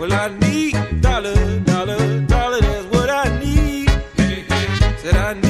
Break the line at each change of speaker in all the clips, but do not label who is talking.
Well, I need dollar, dollar, dollar, that's what I need. Said I need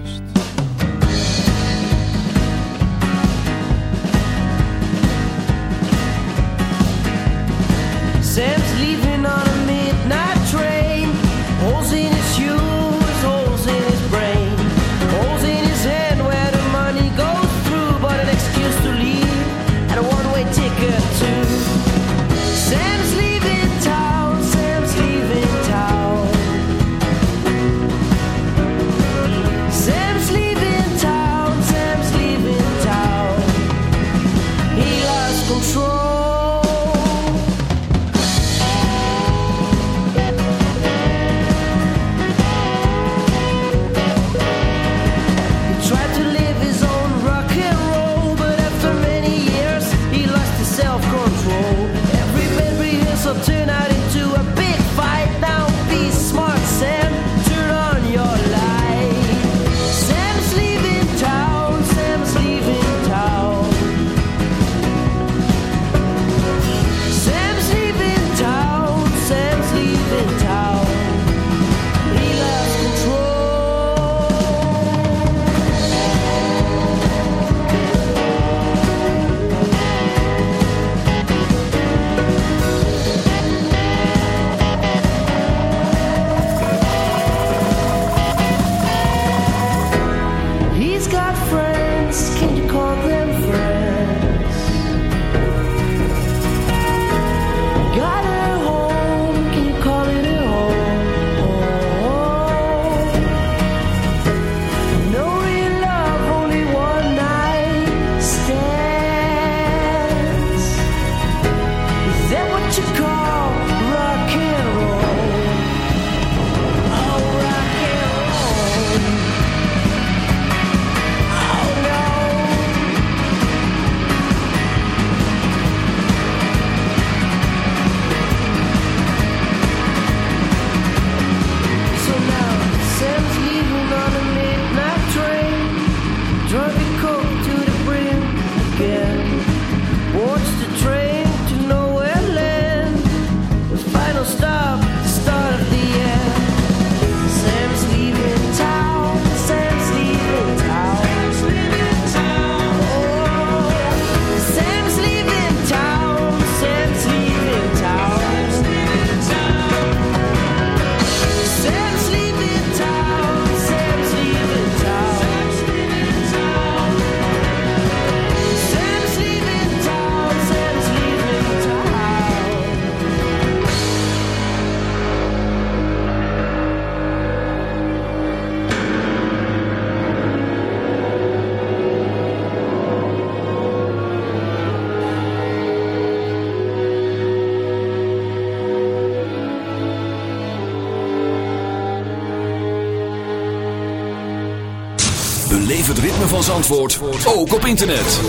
Zandvoort ook op internet.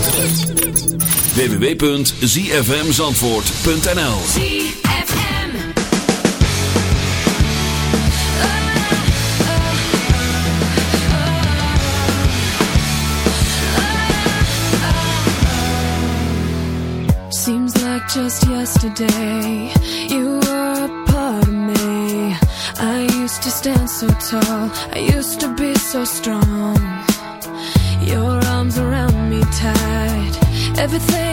www.zfmzandvoort.nl
Seems like just yesterday you were a part of me. I used to stand so tall, I used to be so strong. Everything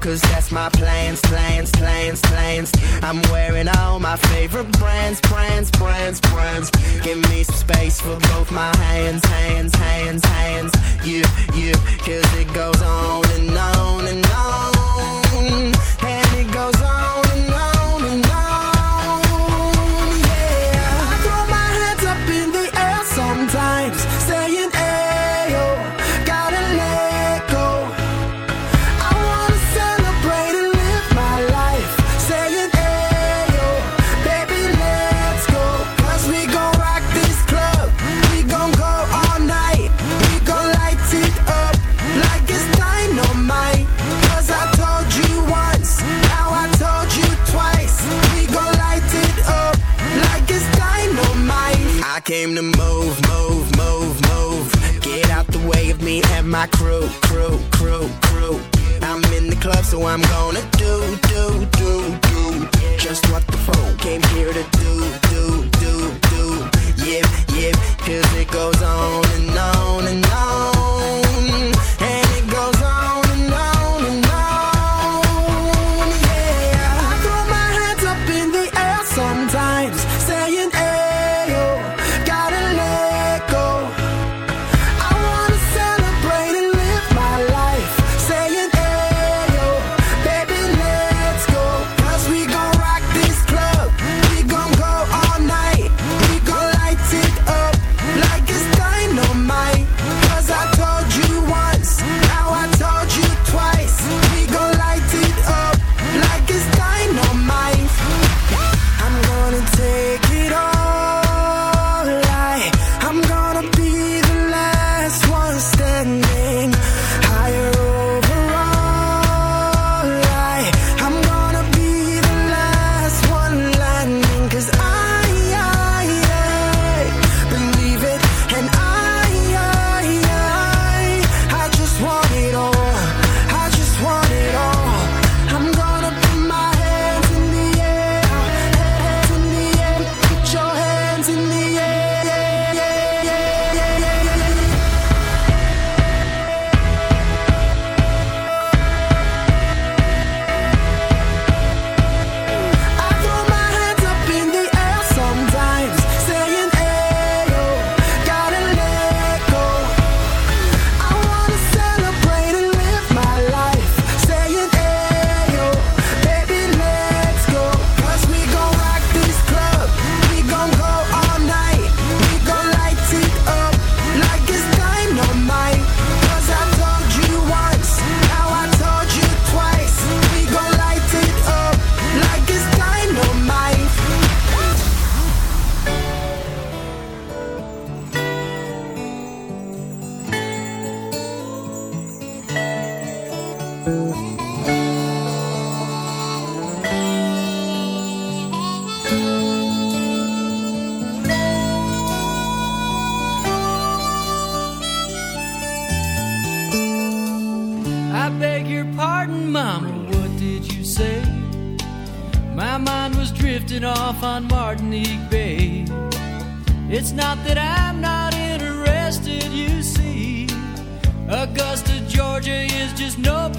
cause that's my plans, plans, plans, plans. I'm wearing all my favorite brands, brands, brands, brands. Give me some space for both my hands, hands, hands, hands. You, you, cause it goes on and on and on. And it goes on and on and on. Yeah, I throw my hands up in the air sometimes. so I'm gonna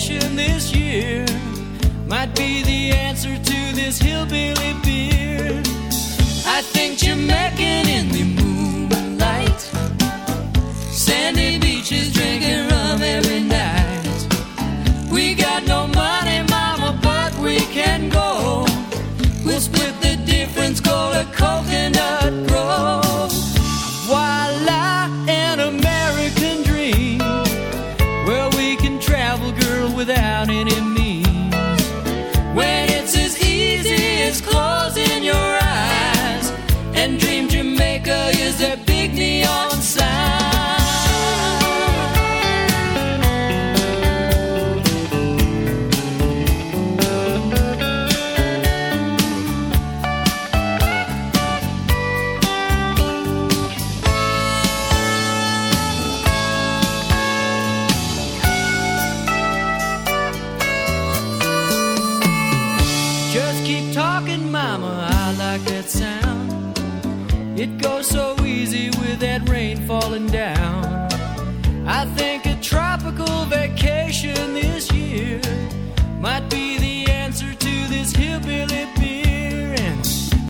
vacation this year might be the answer to this hillbilly beer. I think you're making in the moonlight, sandy